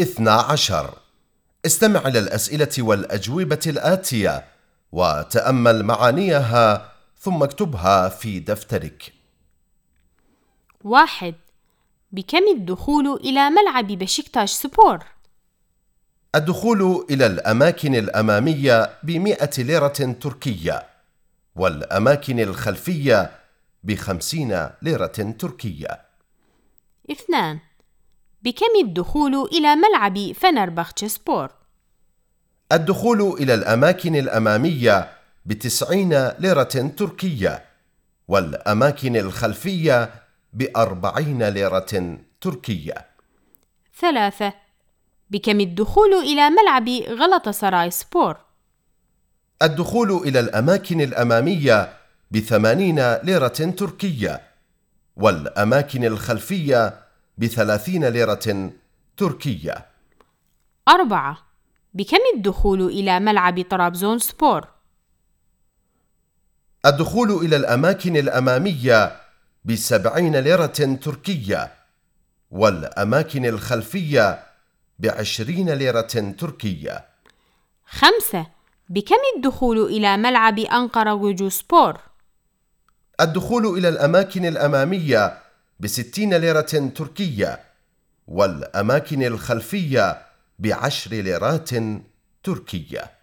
اثنا عشر. استمع إلى الأسئلة والأجوبة الآتية وتأمل معانيها ثم اكتبها في دفترك. واحد. بكم الدخول إلى ملعب بشكتاش سبور؟ الدخول إلى الأماكن الأمامية بمئة ليرة تركية والأماكن الخلفية بخمسين ليرة تركية. اثنان. بكم الدخول إلى ملعب فنربخش سبور؟ الدخول إلى الأماكن الأمامية بتسعين ليرة تركية والأماكن الخلفية بأربعين ليرة تركية ثلاثة بكم الدخول إلى ملعب غلطة سراي سبور؟ الدخول إلى الأماكن الأمامية بثمانين ليرة تركية والأماكن الخلفية بثلاثين ليرة تركية أربعة بكم الدخول إلى ملعب طرابزون سبور؟ الدخول إلى الأماكن الأمامية بسبعين ليرة تركية والأماكن الخلفية بعشرين ليرة تركية خمسة بكم الدخول إلى ملعب أنقرة وجو سبور؟ الدخول إلى الأماكن الأمامية بستين ليرة تركية والأماكن الخلفية بعشر ليرات تركية.